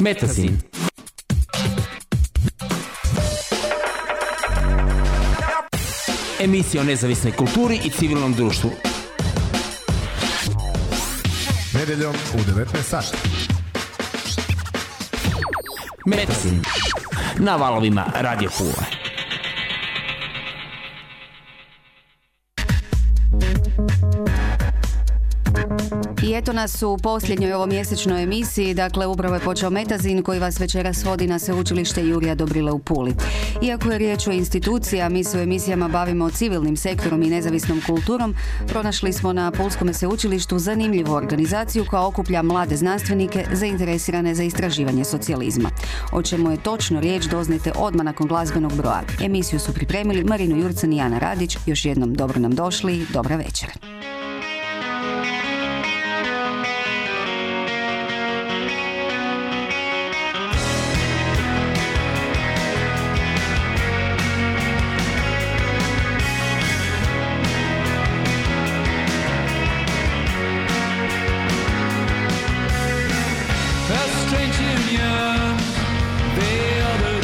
Metazin. Emisija o nezavisnoj kulturi i civilnom društvu. Nedeljom u 19 sati. Metazin. Na valovima Radio Pula. Eto nas u posljednjoj ovomjesečnoj emisiji, dakle upravo je počeo Metazin koji vas večeras vodi na sveučilište Jurija Dobrile u Puli. Iako je riječ o instituciji, a mi se u emisijama bavimo civilnim sektorom i nezavisnom kulturom, pronašli smo na Pulskom sveučilištu zanimljivu organizaciju koja okuplja mlade znanstvenike zainteresirane za istraživanje socijalizma. O čemu je točno riječ doznajte odmah nakon glazbenog broja. Emisiju su pripremili Marino Jurcan i Jana Radić. Još jednom dobro nam došli dobra večer. Virginians, they are the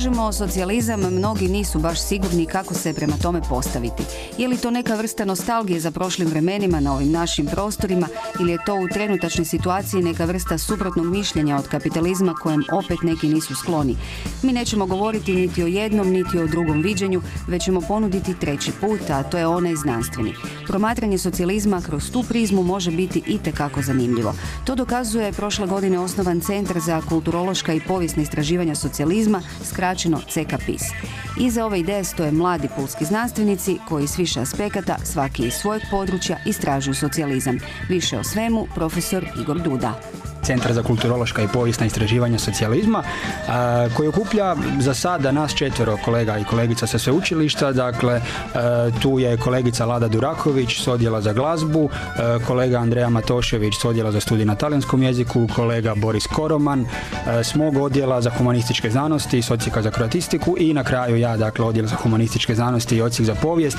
kažemo socijalizam, mnogi nisu baš sigurni kako se prema tome postaviti. Je li to neka vrsta nostalgije za prošlim vremenima na ovim našim prostorima ili je to u trenutačnoj situaciji neka vrsta suprotnog mišljenja od kapitalizma kojem opet neki nisu skloni? Mi nećemo govoriti niti o jednom, niti o drugom viđenju, već ćemo ponuditi treći put, a to je onaj znanstveni. Promatranje socijalizma kroz tu prizmu može biti itekako zanimljivo. To dokazuje prošle godine osnovan Centar za kulturološka i povijesna istraživanja socijalizma, skraćeno CKPIS. Iza ove ideje stoje mladi pulski znanstvenici koji s više aspekata, svaki iz svojeg područja, istražuju socijalizam. Više o svemu, profesor Igor Duda. Centar za kulturološka i povijesna istraživanja socijalizma, koji okuplja za sada nas četvero kolega i kolegica sa sveučilišta, dakle e, tu je kolegica Lada Duraković s odjela za glazbu, e, kolega Andreja Matošević s odjela za studij na talijanskom jeziku, kolega Boris Koroman e, s mog odjela za humanističke znanosti, s odsjeka za kroatistiku i na kraju ja, dakle, odjel za humanističke znanosti i odsjek za povijest.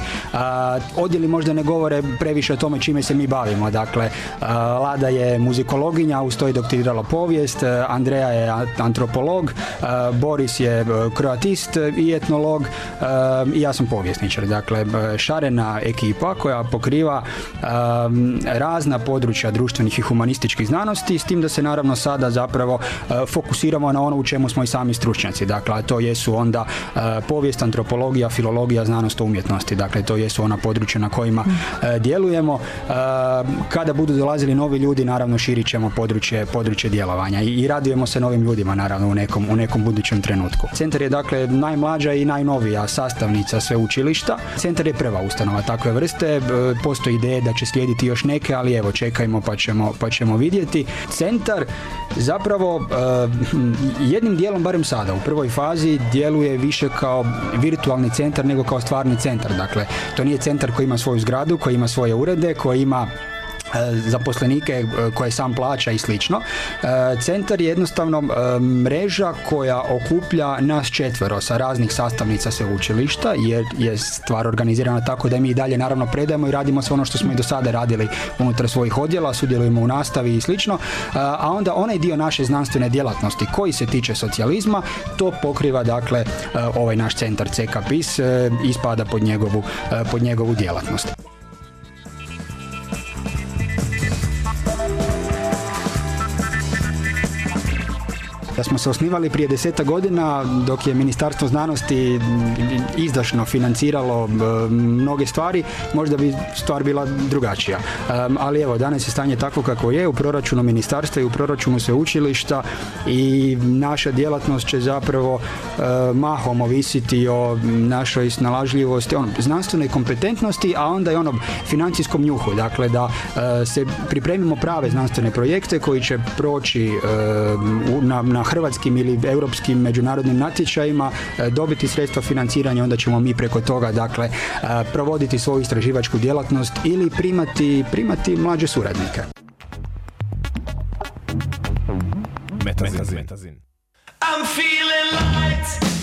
Odjeli možda ne govore previše o tome čime se mi bavimo, dakle, Lada je muzikologinja, uz to je doktorirala povijest, e, Andreja je antropolog, e, Boris je e, kroatist i etnolog i ja sam povjesničar. Dakle, šarena ekipa koja pokriva razna područja društvenih i humanističkih znanosti, s tim da se naravno sada zapravo fokusiramo na ono u čemu smo i sami stručnjaci. Dakle, to jesu onda povijest, antropologija, filologija, znanost o umjetnosti. Dakle, to jesu ona područja na kojima djelujemo. Kada budu dolazili novi ljudi, naravno širit ćemo područje, područje djelovanja i, i radujemo se novim ljudima naravno u nekom, u nekom budućem trenutku. Centar je dakle najmlađa i najnovija sastavnica sveučilišta. Centar je prva ustanova takve vrste. E, Postoji ideje da će slijediti još neke, ali evo čekajmo pa ćemo, pa ćemo vidjeti. Centar zapravo e, jednim dijelom, barem sada, u prvoj fazi djeluje više kao virtualni centar nego kao stvarni centar. Dakle, to nije centar koji ima svoju zgradu, koji ima svoje urede, koji ima zaposlenike e, koje sam plaća i slično. E, Centar je jednostavno e, mreža koja okuplja nas četvero sa raznih sastavnica sveučilišta jer je stvar organizirana tako da mi i dalje naravno predajemo i radimo sve ono što smo i do sada radili unutar svojih odjela, sudjelujemo u nastavi i slično, E, a onda onaj dio naše znanstvene djelatnosti koji se tiče socijalizma, to pokriva dakle e, ovaj naš centar CKPIS e, ispada pod njegovu, e, pod njegovu djelatnost. Da smo se osnivali prije deseta godina dok je Ministarstvo znanosti izdašno financiralo e, mnoge stvari, možda bi stvar bila drugačija. E, Ali evo, danas je stanje takvo kako je u proračunu ministarstva i u proračunu sveučilišta i naša djelatnost će zapravo e, mahom ovisiti o našoj snalažljivosti, ono, znanstvenoj kompetentnosti, a onda i onom financijskom njuhu. Dakle, da se pripremimo prave znanstvene projekte koji će proći na, na hrvatskim ili europskim međunarodnim natječajima, e, dobiti sredstva financiranja, onda ćemo mi preko toga dakle e, provoditi svoju istraživačku djelatnost ili primati, primati mlađe suradnike. Metazin. I'm feeling light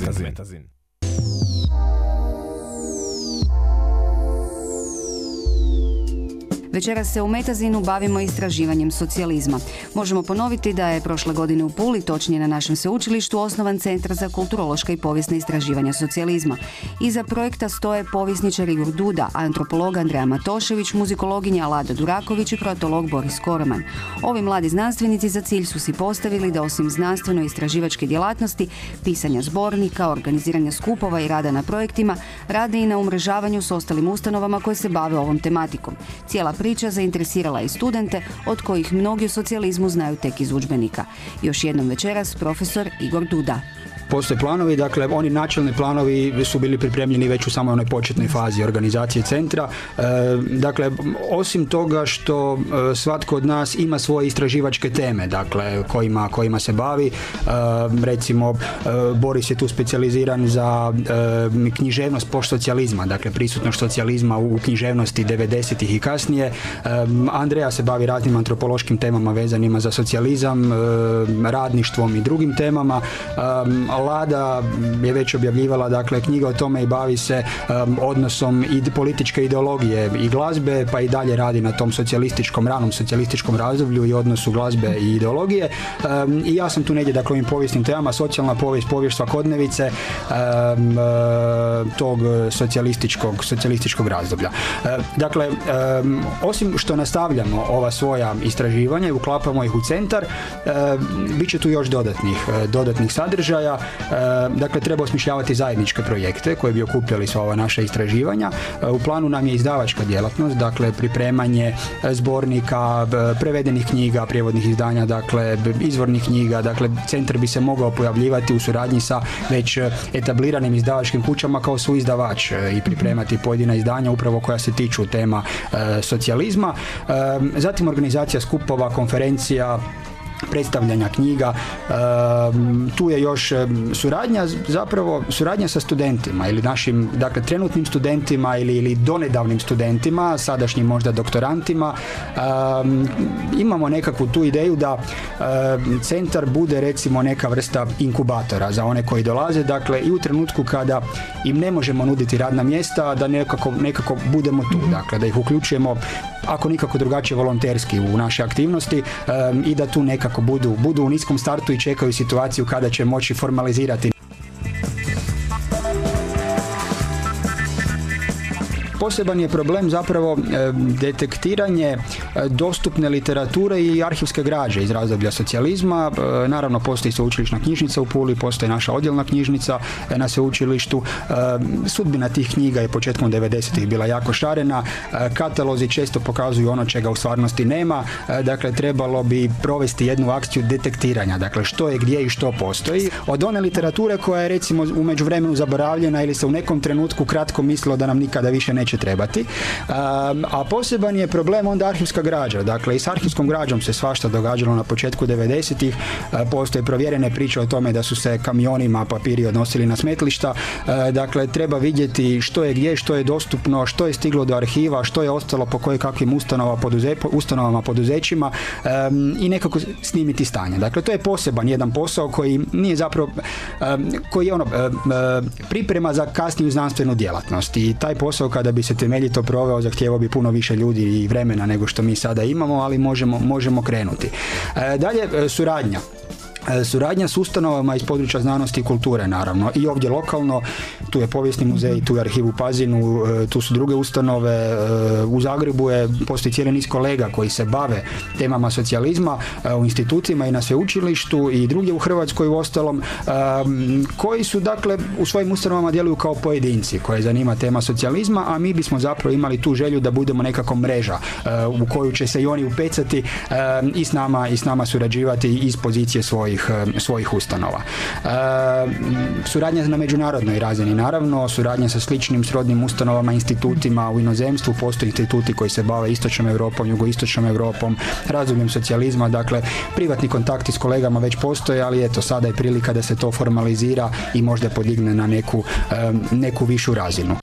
Metasin. Metasin. Večeras se u Metazinu bavimo istraživanjem socijalizma. Možemo ponoviti da je prošle godine u Puli, točnije na našem sveučilištu, osnovan Centar za kulturološka i povijesna istraživanja socijalizma. Iza projekta stoje povjesničar Igor Duda, antropolog Andreja Matošević, muzikologinja Lada Duraković i kroatolog Boris Koroman. Ovi mladi znanstvenici za cilj su si postavili da osim znanstveno-istraživačke djelatnosti, pisanja zbornika, organiziranja skupova i rada na projektima, rade i na umrežavanju s ostalim ustanovama koje se bave ovom tematikom. Cijela priča zainteresirala i studente, od kojih mnogi o socijalizmu znaju tek iz udžbenika. Još jednom večeras profesor Igor Duda. Postoje planovi, dakle oni načelni planovi su bili pripremljeni već u samoj onoj početnoj fazi organizacije centra. E, dakle, osim toga što e, svatko od nas ima svoje istraživačke teme, dakle kojima, kojima se bavi. E, recimo, e, Boris je tu specijaliziran za e, književnost postsocijalizma, dakle prisutnost socijalizma u književnosti 90-ih i kasnije. Andreja se bavi raznim antropološkim temama vezanima za socijalizam, radništvom i drugim temama. E, Lada je već objavljivala dakle knjiga o tome i bavi se um, odnosom i političke ideologije i glazbe pa i dalje radi na tom socijalističkom ranom socijalističkom razdoblju i odnosu glazbe i ideologije Um, i ja sam tu negdje dakle ovim povijesnim temama socijalna povijest, povijest svakodnevice um, tog socijalističkog socijalističkog razdoblja. Uh, dakle osim što nastavljamo ova svoja istraživanja i uklapamo ih u centar bit će tu još dodatnih, dodatnih sadržaja E, dakle, treba osmišljavati zajedničke projekte koje bi okupljali sva ova naša istraživanja. E, U planu nam je izdavačka djelatnost, dakle, pripremanje e, zbornika, prevedenih knjiga, prijevodnih izdanja, dakle, izvornih knjiga, dakle, centar bi se mogao pojavljivati u suradnji sa već etabliranim izdavačkim kućama kao su izdavač i pripremati pojedina izdanja upravo koja se tiču tema e, socijalizma. E, zatim organizacija skupova, konferencija, predstavljanja knjiga. Ehm, tu je još em, suradnja zapravo suradnja sa studentima ili našim dakle trenutnim studentima ili ili donedavnim studentima, sadašnjim možda doktorantima. Ehm, imamo nekakvu tu ideju da centar bude recimo neka vrsta inkubatora za one koji dolaze, dakle i u trenutku kada im ne možemo nuditi radna mjesta, da nekako, nekako budemo tu, dakle da ih uključujemo ako nikako drugačije volonterski u naše aktivnosti i da tu nekako budu, budu u niskom startu i čekaju situaciju kada će moći formalizirati Poseban je problem zapravo e, detektiranje e, dostupne literature i arhivske građe iz razdoblja socijalizma. E, Naravno postoji sveučilišna knjižnica u Puli, postoji naša odjelna knjižnica na sveučilištu. Sudbina tih knjiga je početkom 90-ih bila jako šarena. Katalozi često pokazuju ono čega u stvarnosti nema. Dakle, trebalo bi provesti jednu akciju detektiranja. Dakle, što je gdje i što postoji. Od one literature koja je recimo u međuvremenu zaboravljena ili se u nekom trenutku kratko mislilo da nam nikada više neće trebati. Um, a poseban je problem onda arhivska građa. Dakle, i s arhivskom građom se svašta događalo na početku 90-ih. Uh, postoje provjerene priče o tome da su se kamionima papiri odnosili na smetlišta. Uh, dakle, treba vidjeti što je gdje, što je dostupno, što je stiglo do arhiva, što je ostalo po koje kakvim ustanova, poduze, ustanovama, poduzećima i nekako snimiti stanje. Dakle, to je poseban jedan posao koji nije zapravo, koji je ono, priprema za kasniju znanstvenu djelatnost i taj posao kada bi se temeljito proveo zahtijevao bi puno više ljudi i vremena nego što mi sada imamo, ali možemo, možemo krenuti. E, dalje, e, suradnja. E, Suradnja s ustanovama iz područja znanosti i kulture naravno. I ovdje lokalno, tu je povijesni muzej, tu je arhiv u Pazinu, e, tu su druge ustanove, e, u Zagrebu je, postoji cijeli niz kolega koji se bave temama socijalizma u institucijama i na sveučilištu i drugdje u Hrvatskoj u ostalom, koji su dakle u svojim ustanovama djeluju kao pojedinci koje zanima tema socijalizma, a mi bismo zapravo imali tu želju da budemo nekako mreža u koju će se i oni upecati i s nama i s nama surađivati iz pozicije svojih, e, svojih ustanova. E, suradnja na međunarodnoj razini naravno, suradnja sa sličnim srodnim ustanovama, institutima u inozemstvu, postoje instituti koji se bave istočnom Europom, jugoistočnom Europom, razdobljem socijalizma, dakle privatni kontakti s kolegama već postoje, ali eto sada je prilika da se to formalizira i možda podigne na neku, e, neku višu razinu.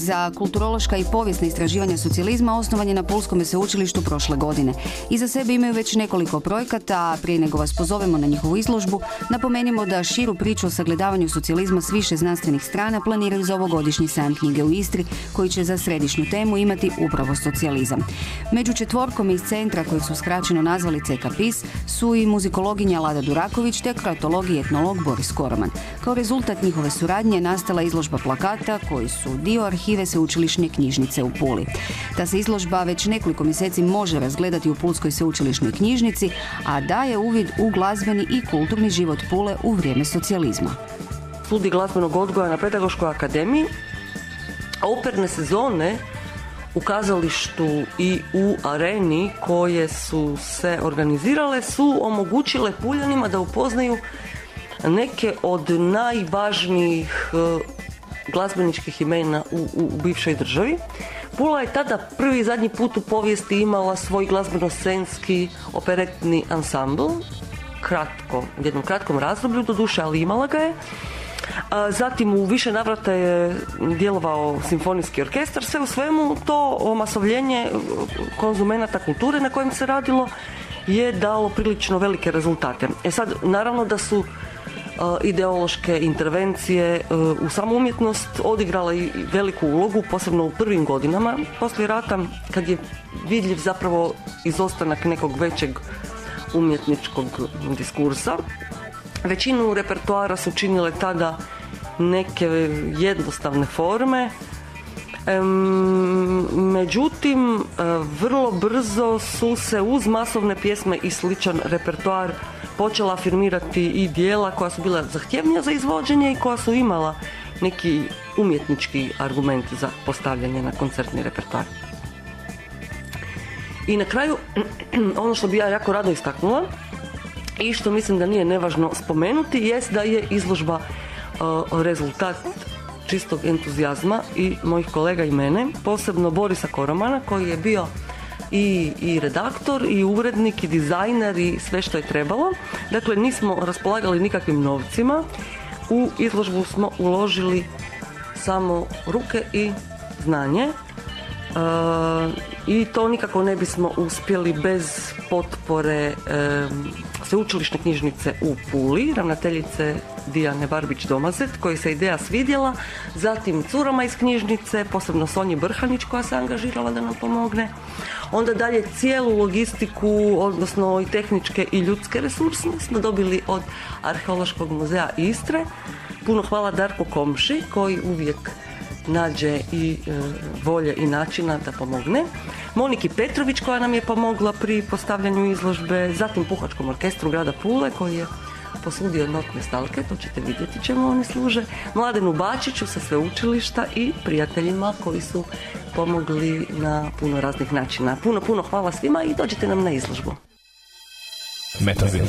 Za kulturološka i povijesna istraživanja socijalizma osnovan je na Pulskom sveučilištu prošle godine. Iza sebe imaju već nekoliko projekata, a prije nego vas pozovemo na njihovu izložbu, napomenimo da širu priču o sagledavanju socijalizma s više znanstvenih strana planiraju za ovogodišnji sajam knjige u Istri, koji će za središnju temu imati upravo socijalizam. Među četvorkom iz centra kojeg su skraćeno nazvali CKPIS su i muzikologinja Lada Duraković te kroatolog i etnolog Boris Koroman. Kao rezultat njihove suradnje je nastala izložba plakata koji su dio arhive sveučilišne knjižnice u Puli. Ta se izložba već nekoliko mjeseci može razgledati u Pulskoj sveučilišnoj knjižnici, a daje uvid u glazbeni i kulturni život Pule u vrijeme socijalizma. studij glazbenog odgoja na Pedagoškoj akademiji, a operne sezone u kazalištu i u areni koje su se organizirale su omogućile Puljanima da upoznaju neke od najvažnijih glazbeničkih imena u, u, bivšoj državi. Pula je tada prvi i zadnji put u povijesti imala svoj glazbeno-scenski operetni ansambl, kratko, u jednom kratkom razdoblju, doduše, ali imala ga je. A, Zatim u više navrata je djelovao simfonijski orkestar, sve u svemu to omasovljenje konzumenata kulture na kojem se radilo je dalo prilično velike rezultate. E sad, naravno da su ideološke intervencije a, u samu umjetnost odigrale i veliku ulogu, posebno u prvim godinama poslije rata, kad je vidljiv zapravo izostanak nekog većeg umjetničkog diskursa. Većinu repertoara su činile tada neke jednostavne forme, međutim, e, vrlo brzo su se uz masovne pjesme i sličan repertoar počela afirmirati i dijela koja su bila zahtjevnija za izvođenje i koja su imala neki umjetnički argument za postavljanje na koncertni repertoar. I na kraju, ono što bi ja jako rado istaknula i što mislim da nije nevažno spomenuti jest da je izložba uh, rezultat čistog entuzijazma i mojih kolega i mene, posebno Borisa Koromana koji je bio i, i redaktor i urednik i dizajner i sve što je trebalo. Dakle, nismo raspolagali nikakvim novcima. U izložbu smo uložili samo ruke i znanje. E, I to nikako ne bismo uspjeli bez potpore sveučilišne knjižnice u Puli, ravnateljice Dijane Barbić-Domazet, koji se ideja svidjela, zatim curama iz knjižnice, posebno Sonji Brhanić koja se angažirala da nam pomogne, onda dalje cijelu logistiku, odnosno i tehničke i ljudske resurse smo dobili od Arheološkog muzeja Istre. Puno hvala Darku Komši koji uvijek nađe i e, volje i načina da pomogne. Moniki Petrović koja nam je pomogla pri postavljanju izložbe, zatim Puhačkom orkestru grada Pule koji je posudio notne stalke, to ćete vidjeti čemu oni služe, Mladenu Bačiću sa sveučilišta i prijateljima koji su pomogli na puno raznih načina. Puno, puno hvala svima i dođite nam na izložbu. Metavir.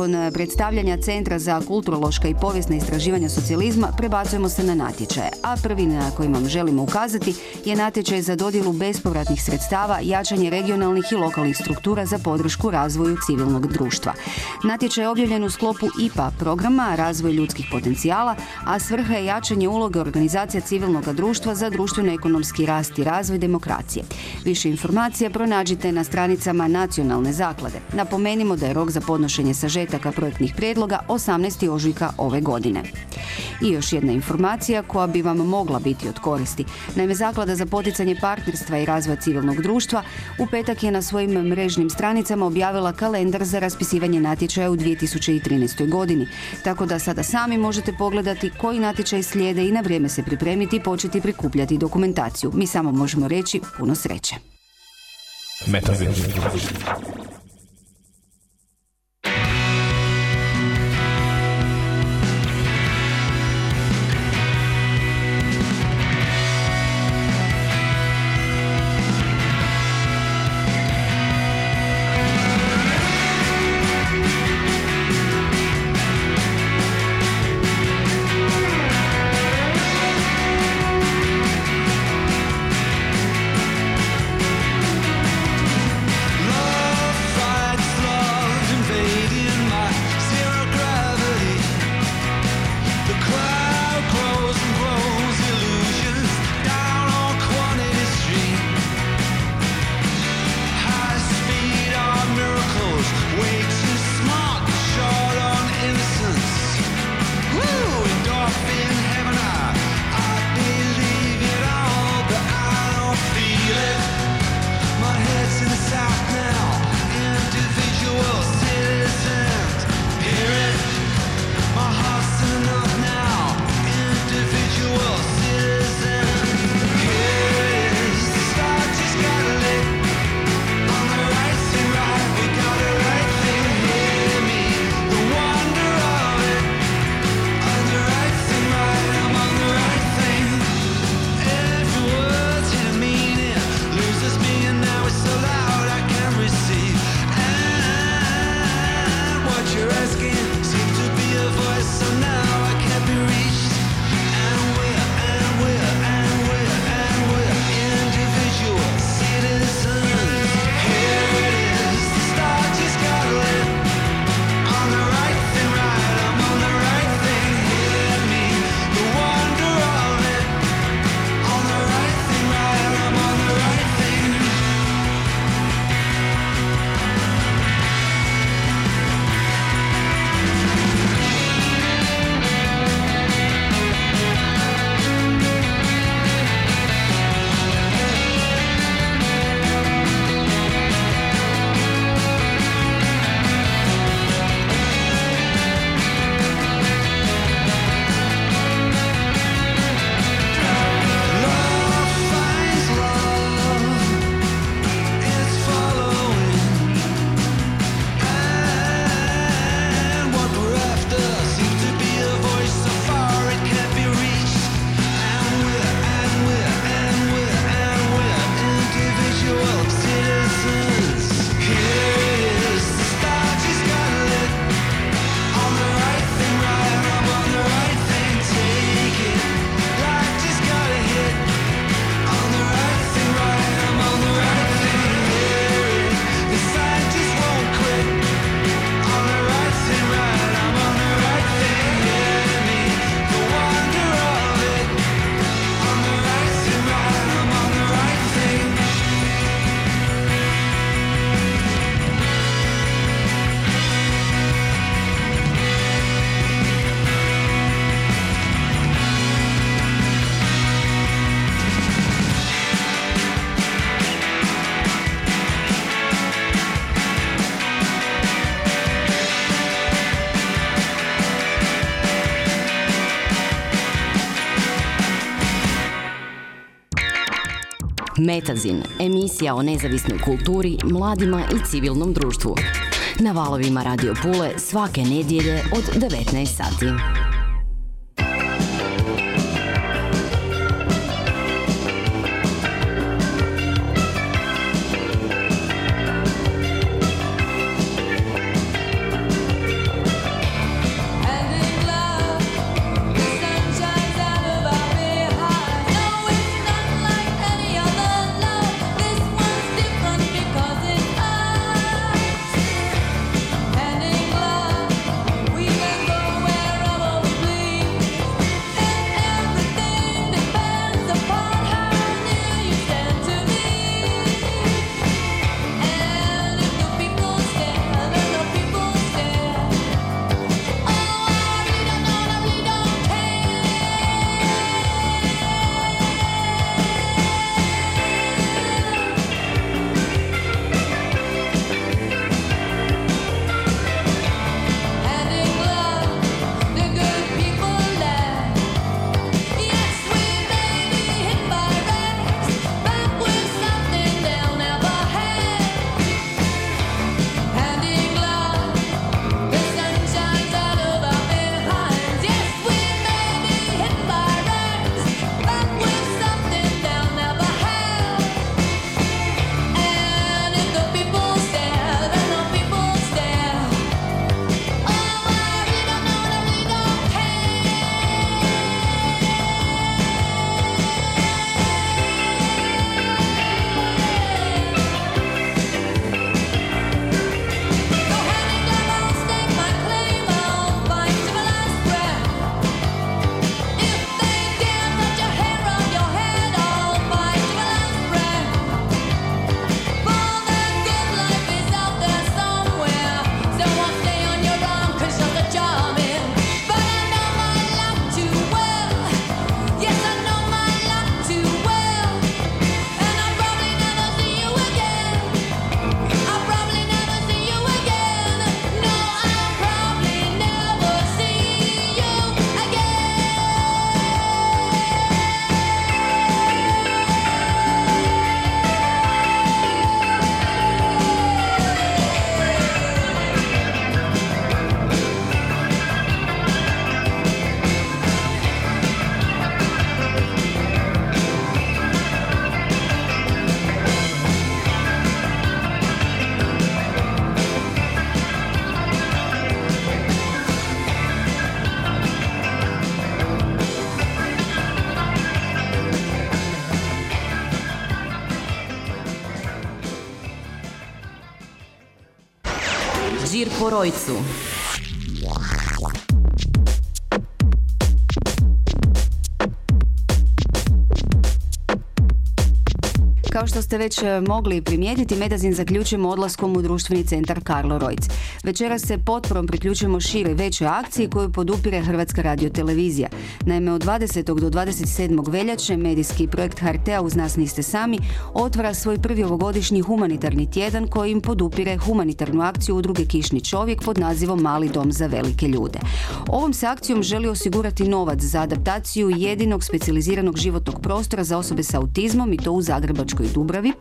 Nakon e, predstavljanja Centra za kulturološka i povijesna istraživanja socijalizma prebacujemo se na natječaje, a prvi na koji vam želimo ukazati je natječaj za dodjelu bespovratnih sredstava, jačanje regionalnih i lokalnih struktura za podršku razvoju civilnog društva. Natječaj je objavljen u sklopu IPA programa Razvoj ljudskih potencijala, a svrha je jačanje uloge organizacija civilnog društva za društveno-ekonomski rast i razvoj demokracije. Više informacija pronađite na stranicama Nacionalne zaklade. Napomenimo da je rok za podnošenje sažetaka projektnih prijedloga 18. ožujka ove godine. I još jedna informacija koja bi vam mogla biti od koristi. Naime, Zaklada za poticanje partnerstva i razvoja civilnog društva u petak je na svojim mrežnim stranicama objavila kalendar za raspisivanje natječaja u 2013. godini. Tako da sada sami možete pogledati koji natječaj slijede i na vrijeme se pripremiti i početi prikupljati dokumentaciju. Mi samo možemo reći puno sreće. Metavir. Metazin, emisija o nezavisnoj kulturi, mladima i civilnom društvu. Na valovima Radio Pule svake nedjelje od 19 sati. Žir po Rojcu. Kao što ste već e, mogli primijetiti, Medazin zaključujemo odlaskom u društveni centar Karlo Rojc. Večeras se potporom priključujemo šire većoj akciji koju podupire Hrvatska radiotelevizija. Naime, od 20. do 27. veljače medijski projekt HRT-a uz nas niste sami otvara svoj prvi ovogodišnji humanitarni tjedan kojim podupire humanitarnu akciju udruge Kišni čovjek pod nazivom Mali dom za velike ljude. Ovom se akcijom želi osigurati novac za adaptaciju jedinog specijaliziranog životnog prostora za osobe s autizmom i to u Zagrebačkoj Dubravi,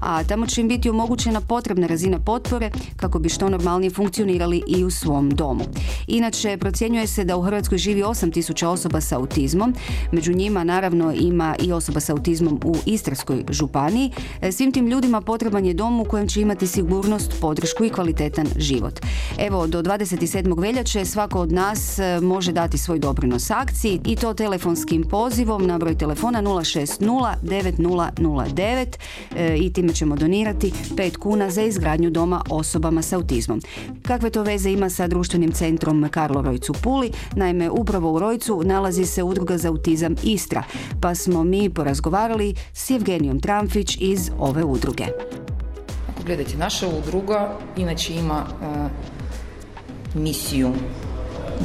a tamo će im biti omogućena potrebna razina potpore kako bi što normalnije funkcionirali i u svom domu. Inače, procjenjuje se da u Hrvatskoj živi 8000 osoba sa autizmom, među njima naravno ima i osoba sa autizmom u Istarskoj županiji. E, Svim tim ljudima potreban je dom u kojem će imati sigurnost, podršku i kvalitetan život. Evo, do 27. veljače svako od nas e, može dati svoj doprinos akciji i to telefonskim pozivom na broj telefona 060 9009 e, i time ćemo donirati 5 kuna za izgradnju doma osobama s autizmom. Kakve to veze ima sa društvenim centrom Karlo Rojcu Puli? Naime, upravo u Rojcu nalazi se udruga za autizam Istra, pa smo mi porazgovarali s Evgenijom Tramfić iz ove udruge. Gledajte, naša udruga inače ima e, misiju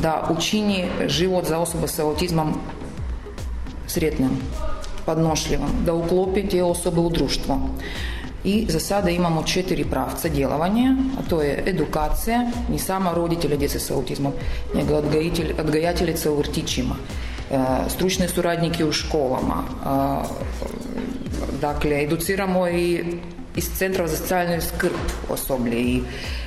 da učini život za osobe sa autizmom sretnim, I za sada imamo četiri pravca djelovanja, a to je edukacija, ni sama roditelja djece sa autizmom, nego odgajitelj, odgajateljica u vrtićima, e, stručne suradnike u školama, a, Dakle, educiramo i iz Centra za socijalnu skrb osoblje i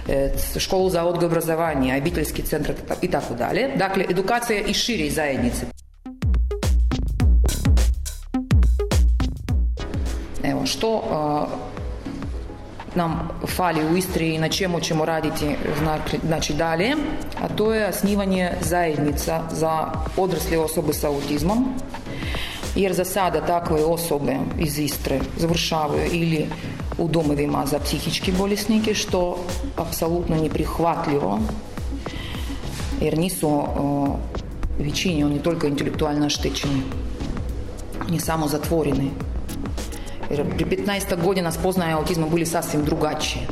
e, školu za odgoj i obrazovanje, a obiteljski centar i tako dalje. Dakle, edukacija i širi zajednice. Što nam fali u Istri i na čemu ćemo raditi znači dalje, a to je osnivanje zajednica za odrasle osobe sa autizmom, jer za sada takve osobe iz Istre završavaju ili u domovima za psihički bolesnike, što apsolutno neprihvatljivo, jer nisu većini, oni toliko intelektualno oštećeni, не samo zatvoreni. Pri 15 godina spoznaje autizma bili sasvim drugačije.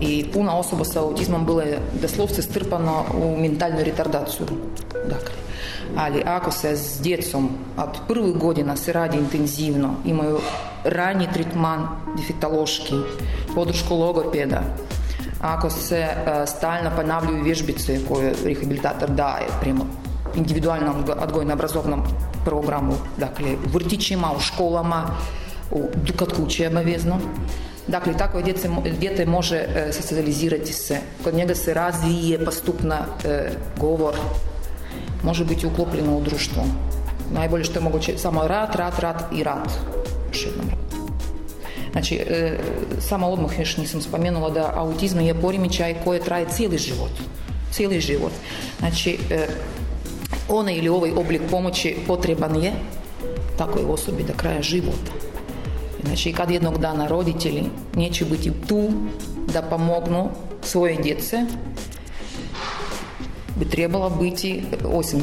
I puno osoba sa autizmom bilo je doslovce strpano u mentalnu retardaciju. Dakle, ali ako se s djecom od prvih godina se radi intenzivno, imaju ranji tretman defektološki, podršku logopeda, ako se e, stalno ponavljaju vježbice koje rehabilitator daje prema individualnom odgojno-obrazovnom programu, dakle u vrtićima, u školama, u, kod kuće obavezno. Dakle, takvo djece, dijete može e, socijalizirati se, kod njega se razvije postupno e, govor, može biti uklopljeno u društvo. Najbolje što je moguće, samo rad, rad, rad i rad. Još jednom rad. Znači, e, samo odmah još nisam spomenula da autizam je poremećaj koji traje cijeli život. Cijeli život. Znači, onaj ili ovaj oblik pomoći potreban je takvoj osobi do kraja života. Znači, kad jednog dana roditelji neće biti tu da pomognu svoje djece, bi trebala biti, osim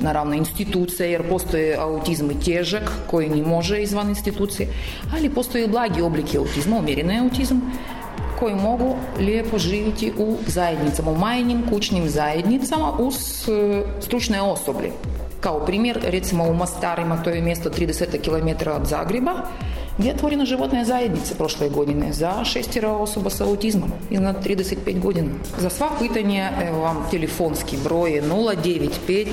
naravno institucija, jer postoje autizam i težak koji ne može izvan institucije, ali postoje blagi oblike autizma, umjereni autizam, koji mogu lijepo živjeti u zajednicama, u manjim kućnim zajednicama uz e, stručne osoblje. Kao primjer, recimo u Mostarima, to je mjesto 30 km od Zagreba, gdje je otvorena životna zajednica prošle godine za šestero osoba sa autizmom iznad 35 godina. Za sva pitanja evo vam telefonski broj je 095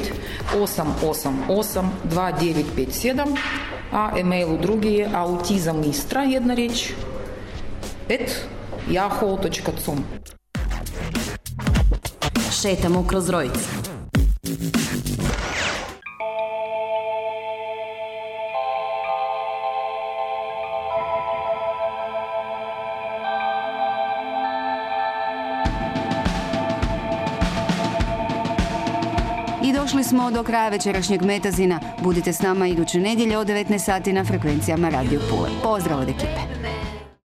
888 2957, a email u drugi je autizamistra, jedna riječ, et yahoo.com. Šetamo kroz Rojc. Došli smo do kraja večerašnjeg Metazina. Budite s nama iduće nedjelje od 19 sati na frekvencijama Radio Pule. Pozdrav od ekipe.